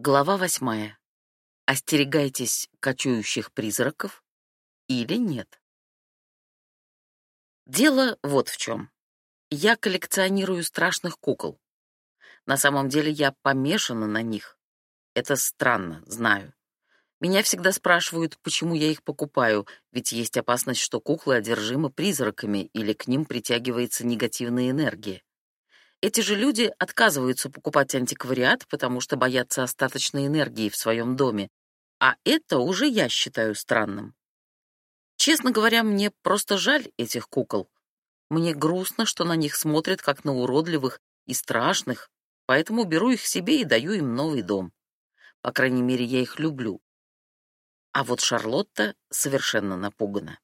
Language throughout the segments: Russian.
Глава восьмая. Остерегайтесь кочующих призраков или нет. Дело вот в чем. Я коллекционирую страшных кукол. На самом деле я помешана на них. Это странно, знаю. Меня всегда спрашивают, почему я их покупаю, ведь есть опасность, что куклы одержимы призраками или к ним притягивается негативная энергия. Эти же люди отказываются покупать антиквариат, потому что боятся остаточной энергии в своем доме. А это уже я считаю странным. Честно говоря, мне просто жаль этих кукол. Мне грустно, что на них смотрят как на уродливых и страшных, поэтому беру их себе и даю им новый дом. По крайней мере, я их люблю. А вот Шарлотта совершенно напугана.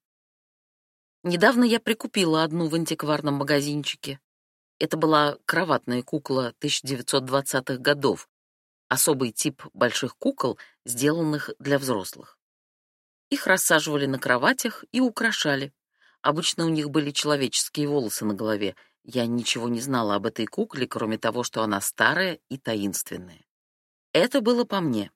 Недавно я прикупила одну в антикварном магазинчике. Это была кроватная кукла 1920-х годов, особый тип больших кукол, сделанных для взрослых. Их рассаживали на кроватях и украшали. Обычно у них были человеческие волосы на голове. Я ничего не знала об этой кукле, кроме того, что она старая и таинственная. Это было по мне.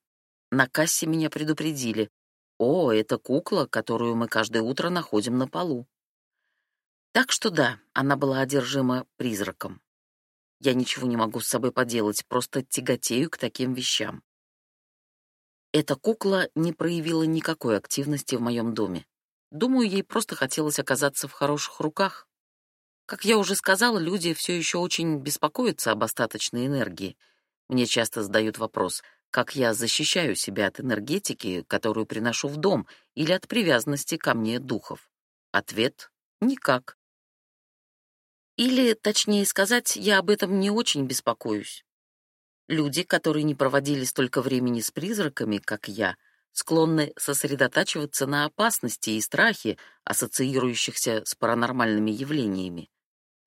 На кассе меня предупредили. «О, это кукла, которую мы каждое утро находим на полу». Так что да, она была одержима призраком. Я ничего не могу с собой поделать, просто тяготею к таким вещам. Эта кукла не проявила никакой активности в моем доме. Думаю, ей просто хотелось оказаться в хороших руках. Как я уже сказала, люди все еще очень беспокоятся об остаточной энергии. Мне часто задают вопрос, как я защищаю себя от энергетики, которую приношу в дом, или от привязанности ко мне духов. Ответ — никак. Или, точнее сказать, я об этом не очень беспокоюсь. Люди, которые не проводили столько времени с призраками, как я, склонны сосредотачиваться на опасности и страхе, ассоциирующихся с паранормальными явлениями.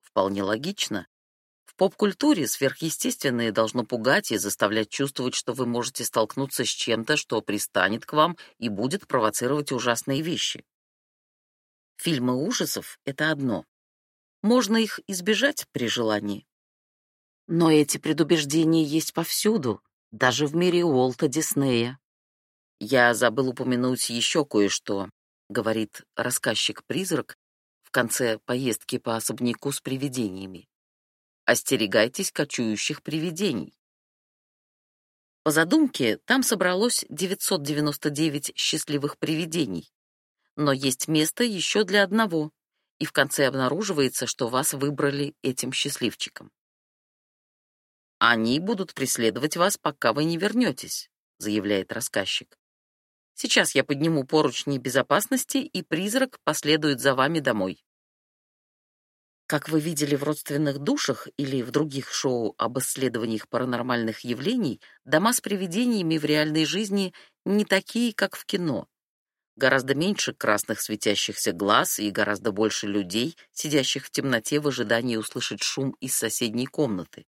Вполне логично. В поп-культуре сверхъестественное должно пугать и заставлять чувствовать, что вы можете столкнуться с чем-то, что пристанет к вам и будет провоцировать ужасные вещи. Фильмы ужасов — это одно. Можно их избежать при желании. Но эти предубеждения есть повсюду, даже в мире Уолта Диснея. Я забыл упомянуть еще кое-что, говорит рассказчик-призрак в конце поездки по особняку с привидениями. Остерегайтесь кочующих привидений. По задумке, там собралось 999 счастливых привидений. Но есть место еще для одного и в конце обнаруживается, что вас выбрали этим счастливчиком. «Они будут преследовать вас, пока вы не вернетесь», — заявляет рассказчик. «Сейчас я подниму поручни безопасности, и призрак последует за вами домой». Как вы видели в «Родственных душах» или в других шоу об исследованиях паранормальных явлений, дома с привидениями в реальной жизни не такие, как в кино. Гораздо меньше красных светящихся глаз и гораздо больше людей, сидящих в темноте в ожидании услышать шум из соседней комнаты.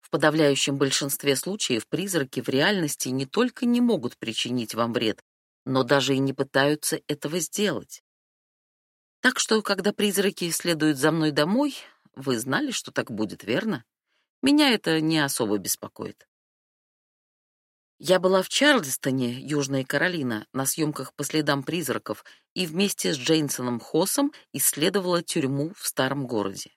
В подавляющем большинстве случаев призраки в реальности не только не могут причинить вам вред, но даже и не пытаются этого сделать. Так что, когда призраки следуют за мной домой, вы знали, что так будет, верно? Меня это не особо беспокоит. Я была в Чарльстоне, Южная Каролина, на съемках по следам призраков и вместе с Джейнсоном Хосом исследовала тюрьму в старом городе.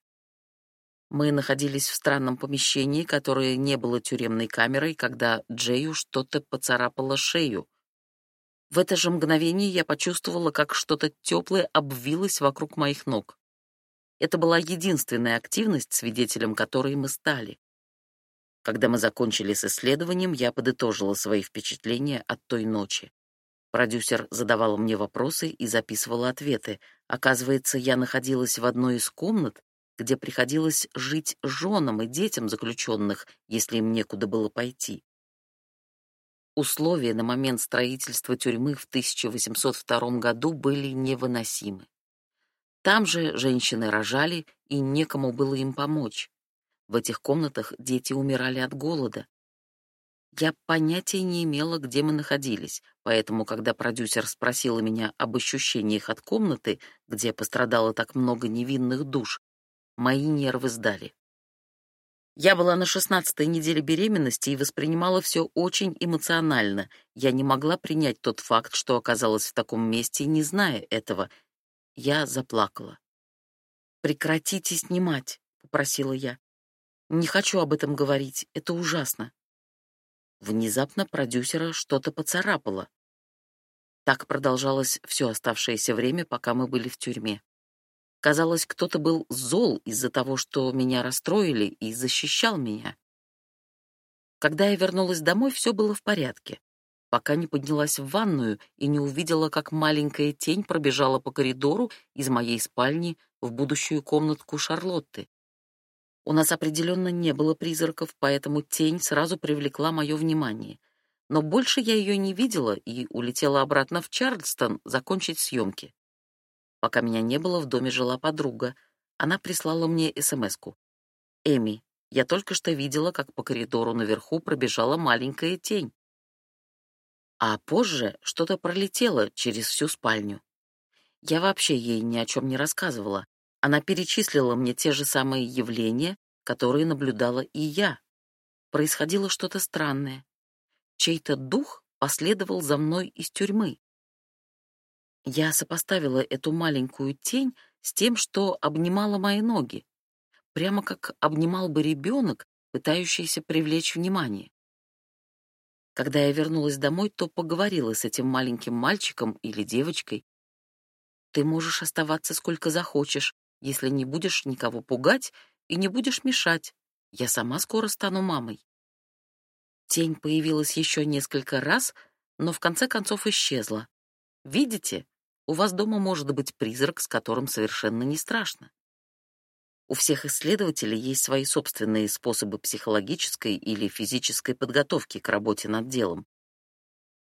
Мы находились в странном помещении, которое не было тюремной камерой, когда Джею что-то поцарапало шею. В это же мгновение я почувствовала, как что-то теплое обвилось вокруг моих ног. Это была единственная активность, свидетелем которой мы стали. Когда мы закончили с исследованием, я подытожила свои впечатления от той ночи. Продюсер задавала мне вопросы и записывала ответы. Оказывается, я находилась в одной из комнат, где приходилось жить женам и детям заключенных, если им некуда было пойти. Условия на момент строительства тюрьмы в 1802 году были невыносимы. Там же женщины рожали, и некому было им помочь. В этих комнатах дети умирали от голода. Я понятия не имела, где мы находились, поэтому, когда продюсер спросила меня об ощущениях от комнаты, где пострадало так много невинных душ, мои нервы сдали. Я была на шестнадцатой неделе беременности и воспринимала все очень эмоционально. Я не могла принять тот факт, что оказалась в таком месте, не зная этого. Я заплакала. «Прекратите снимать», — попросила я. Не хочу об этом говорить, это ужасно. Внезапно продюсера что-то поцарапало. Так продолжалось все оставшееся время, пока мы были в тюрьме. Казалось, кто-то был зол из-за того, что меня расстроили и защищал меня. Когда я вернулась домой, все было в порядке, пока не поднялась в ванную и не увидела, как маленькая тень пробежала по коридору из моей спальни в будущую комнатку Шарлотты. У нас определенно не было призраков, поэтому тень сразу привлекла мое внимание. Но больше я ее не видела и улетела обратно в Чарльстон закончить съемки. Пока меня не было, в доме жила подруга. Она прислала мне СМСку. «Эми, я только что видела, как по коридору наверху пробежала маленькая тень. А позже что-то пролетело через всю спальню. Я вообще ей ни о чем не рассказывала, она перечислила мне те же самые явления, которые наблюдала и я. Происходило что-то странное. Чей-то дух последовал за мной из тюрьмы. Я сопоставила эту маленькую тень с тем, что обнимала мои ноги, прямо как обнимал бы ребенок, пытающийся привлечь внимание. Когда я вернулась домой, то поговорила с этим маленьким мальчиком или девочкой. «Ты можешь оставаться сколько захочешь, если не будешь никого пугать и не будешь мешать. Я сама скоро стану мамой. Тень появилась еще несколько раз, но в конце концов исчезла. Видите, у вас дома может быть призрак, с которым совершенно не страшно. У всех исследователей есть свои собственные способы психологической или физической подготовки к работе над делом.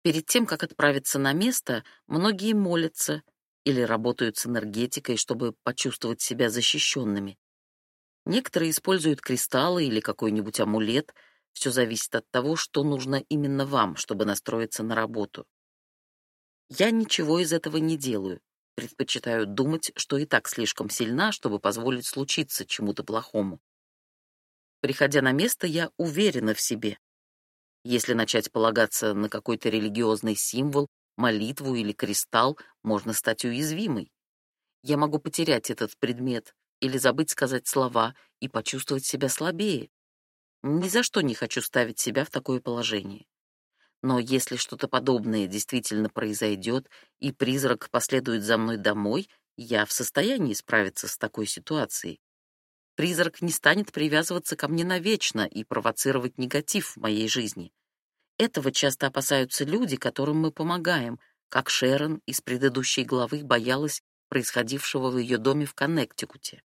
Перед тем, как отправиться на место, многие молятся — или работают с энергетикой, чтобы почувствовать себя защищенными. Некоторые используют кристаллы или какой-нибудь амулет. Все зависит от того, что нужно именно вам, чтобы настроиться на работу. Я ничего из этого не делаю. Предпочитаю думать, что и так слишком сильна, чтобы позволить случиться чему-то плохому. Приходя на место, я уверена в себе. Если начать полагаться на какой-то религиозный символ молитву или кристалл, можно стать уязвимой. Я могу потерять этот предмет или забыть сказать слова и почувствовать себя слабее. Ни за что не хочу ставить себя в такое положение. Но если что-то подобное действительно произойдет, и призрак последует за мной домой, я в состоянии справиться с такой ситуацией. Призрак не станет привязываться ко мне навечно и провоцировать негатив в моей жизни. Этого часто опасаются люди, которым мы помогаем, как Шерон из предыдущей главы боялась происходившего в ее доме в Коннектикуте.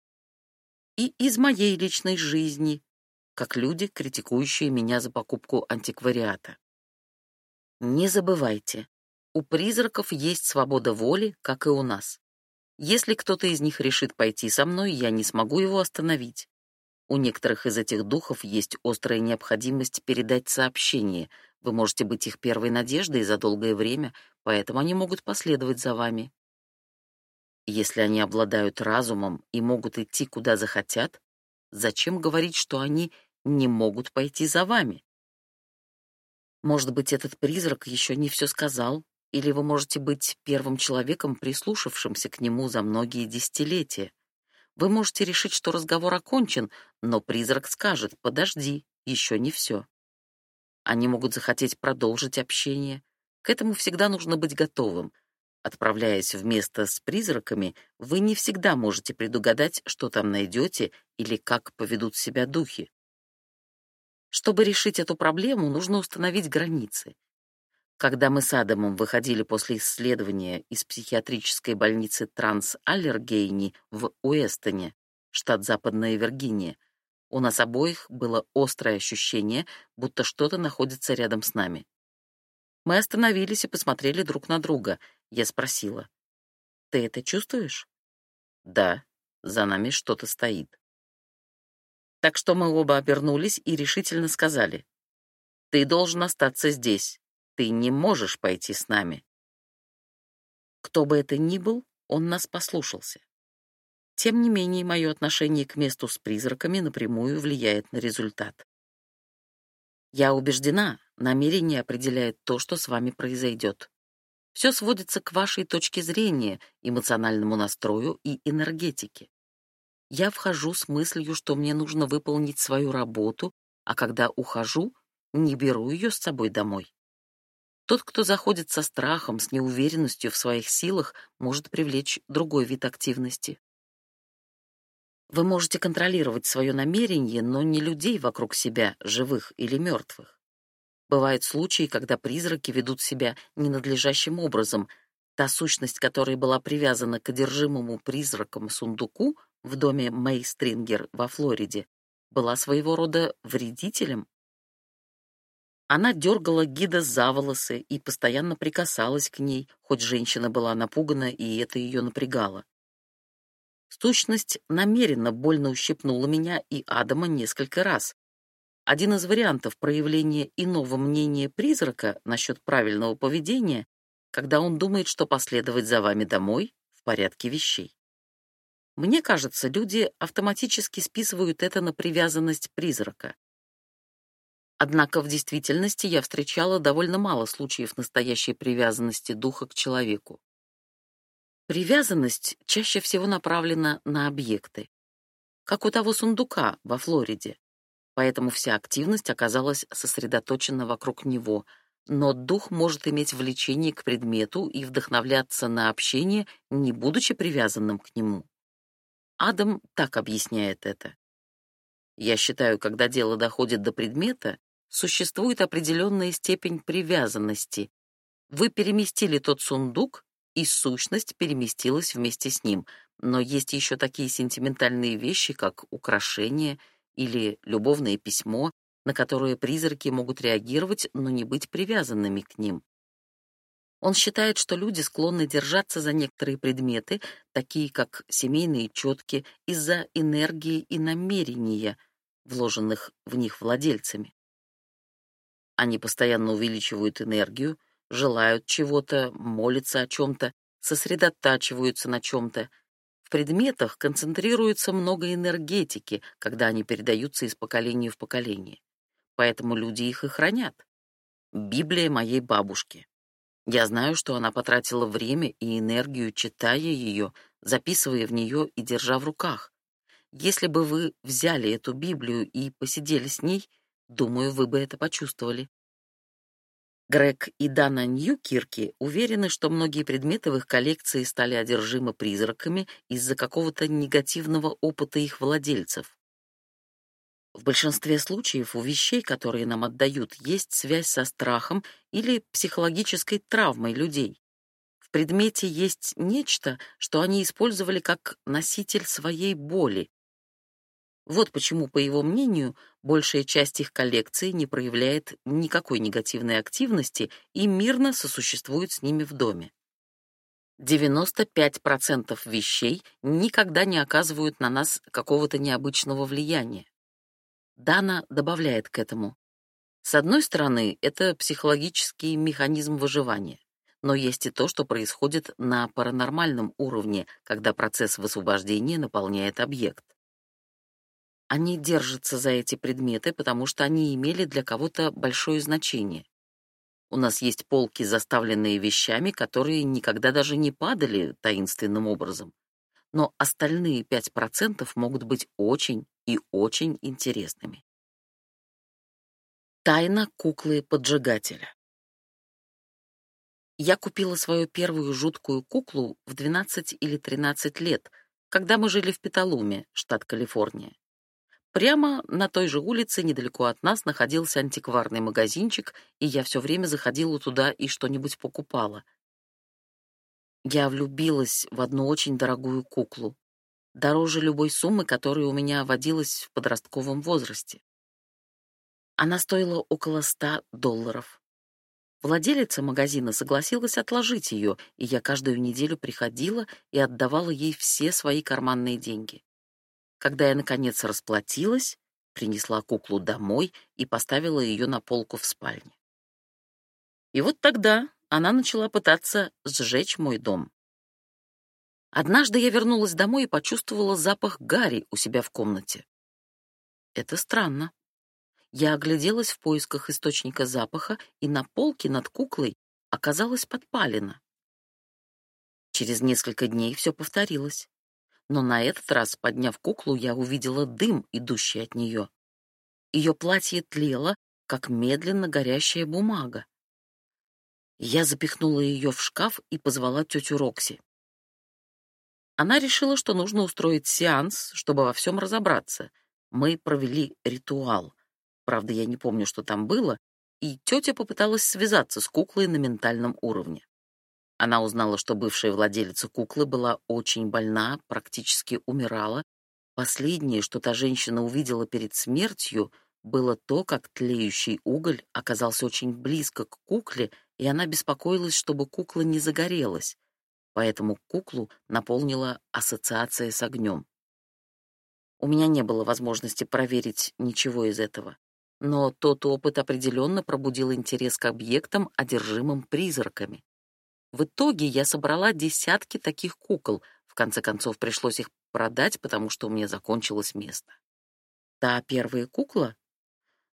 И из моей личной жизни, как люди, критикующие меня за покупку антиквариата. Не забывайте, у призраков есть свобода воли, как и у нас. Если кто-то из них решит пойти со мной, я не смогу его остановить. У некоторых из этих духов есть острая необходимость передать сообщение — вы можете быть их первой надеждой за долгое время, поэтому они могут последовать за вами. Если они обладают разумом и могут идти куда захотят, зачем говорить, что они не могут пойти за вами? Может быть, этот призрак еще не все сказал, или вы можете быть первым человеком, прислушавшимся к нему за многие десятилетия. Вы можете решить, что разговор окончен, но призрак скажет «подожди, еще не все». Они могут захотеть продолжить общение. К этому всегда нужно быть готовым. Отправляясь в место с призраками, вы не всегда можете предугадать, что там найдете или как поведут себя духи. Чтобы решить эту проблему, нужно установить границы. Когда мы с Адамом выходили после исследования из психиатрической больницы Трансаллергейни в Уэстоне, штат Западная Виргиния, у нас обоих было острое ощущение, будто что-то находится рядом с нами. Мы остановились и посмотрели друг на друга. Я спросила. «Ты это чувствуешь?» «Да, за нами что-то стоит». Так что мы оба обернулись и решительно сказали. «Ты должен остаться здесь. Ты не можешь пойти с нами». Кто бы это ни был, он нас послушался. Тем не менее, мое отношение к месту с призраками напрямую влияет на результат. Я убеждена, намерение определяет то, что с вами произойдет. Все сводится к вашей точке зрения, эмоциональному настрою и энергетике. Я вхожу с мыслью, что мне нужно выполнить свою работу, а когда ухожу, не беру ее с собой домой. Тот, кто заходит со страхом, с неуверенностью в своих силах, может привлечь другой вид активности. Вы можете контролировать свое намерение, но не людей вокруг себя, живых или мертвых. Бывают случаи, когда призраки ведут себя ненадлежащим образом. Та сущность, которая была привязана к одержимому призраком сундуку в доме Мэй Стрингер во Флориде, была своего рода вредителем. Она дергала гида за волосы и постоянно прикасалась к ней, хоть женщина была напугана, и это ее напрягало. Сущность намеренно больно ущипнула меня и Адама несколько раз. Один из вариантов проявления иного мнения призрака насчет правильного поведения, когда он думает, что последовать за вами домой в порядке вещей. Мне кажется, люди автоматически списывают это на привязанность призрака. Однако в действительности я встречала довольно мало случаев настоящей привязанности духа к человеку. Привязанность чаще всего направлена на объекты, как у того сундука во Флориде. Поэтому вся активность оказалась сосредоточена вокруг него, но дух может иметь влечение к предмету и вдохновляться на общение, не будучи привязанным к нему. Адам так объясняет это. Я считаю, когда дело доходит до предмета, существует определенная степень привязанности. Вы переместили тот сундук, и сущность переместилась вместе с ним. Но есть еще такие сентиментальные вещи, как украшение или любовное письмо, на которые призраки могут реагировать, но не быть привязанными к ним. Он считает, что люди склонны держаться за некоторые предметы, такие как семейные четки, из-за энергии и намерения, вложенных в них владельцами. Они постоянно увеличивают энергию, желают чего-то, молятся о чем-то, сосредотачиваются на чем-то. В предметах концентрируется много энергетики, когда они передаются из поколения в поколение. Поэтому люди их и хранят. Библия моей бабушки. Я знаю, что она потратила время и энергию, читая ее, записывая в нее и держа в руках. Если бы вы взяли эту Библию и посидели с ней, думаю, вы бы это почувствовали. Грег и Дана Ньюкирки уверены, что многие предметы в их коллекции стали одержимы призраками из-за какого-то негативного опыта их владельцев. В большинстве случаев у вещей, которые нам отдают, есть связь со страхом или психологической травмой людей. В предмете есть нечто, что они использовали как носитель своей боли, вот почему, по его мнению, большая часть их коллекции не проявляет никакой негативной активности и мирно сосуществует с ними в доме. 95% вещей никогда не оказывают на нас какого-то необычного влияния. Дана добавляет к этому. С одной стороны, это психологический механизм выживания, но есть и то, что происходит на паранормальном уровне, когда процесс высвобождения наполняет объект. Они держатся за эти предметы, потому что они имели для кого-то большое значение. У нас есть полки, заставленные вещами, которые никогда даже не падали таинственным образом. Но остальные 5% могут быть очень и очень интересными. Тайна куклы-поджигателя. Я купила свою первую жуткую куклу в 12 или 13 лет, когда мы жили в Петалуме, штат Калифорния. Прямо на той же улице недалеко от нас находился антикварный магазинчик, и я все время заходила туда и что-нибудь покупала. Я влюбилась в одну очень дорогую куклу, дороже любой суммы, которая у меня водилась в подростковом возрасте. Она стоила около ста долларов. Владелица магазина согласилась отложить ее, и я каждую неделю приходила и отдавала ей все свои карманные деньги. Когда я, наконец, расплатилась, принесла куклу домой и поставила ее на полку в спальне. И вот тогда она начала пытаться сжечь мой дом. Однажды я вернулась домой и почувствовала запах гари у себя в комнате. Это странно. Я огляделась в поисках источника запаха, и на полке над куклой оказалась подпалина. Через несколько дней все повторилось. Но на этот раз, подняв куклу, я увидела дым, идущий от нее. Ее платье тлело, как медленно горящая бумага. Я запихнула ее в шкаф и позвала тетю Рокси. Она решила, что нужно устроить сеанс, чтобы во всем разобраться. Мы провели ритуал. Правда, я не помню, что там было, и тетя попыталась связаться с куклой на ментальном уровне. Она узнала, что бывшая владелица куклы была очень больна, практически умирала. Последнее, что та женщина увидела перед смертью, было то, как тлеющий уголь оказался очень близко к кукле, и она беспокоилась, чтобы кукла не загорелась. Поэтому куклу наполнила ассоциация с огнем. У меня не было возможности проверить ничего из этого. Но тот опыт определенно пробудил интерес к объектам, одержимым призраками. В итоге я собрала десятки таких кукол. В конце концов, пришлось их продать, потому что у меня закончилось место. Та первая кукла?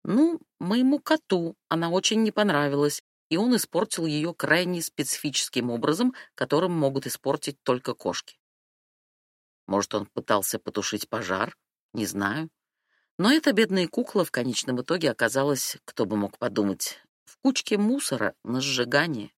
Ну, моему коту она очень не понравилась, и он испортил ее крайне специфическим образом, которым могут испортить только кошки. Может, он пытался потушить пожар? Не знаю. Но эта бедная кукла в конечном итоге оказалась, кто бы мог подумать, в кучке мусора на сжигание.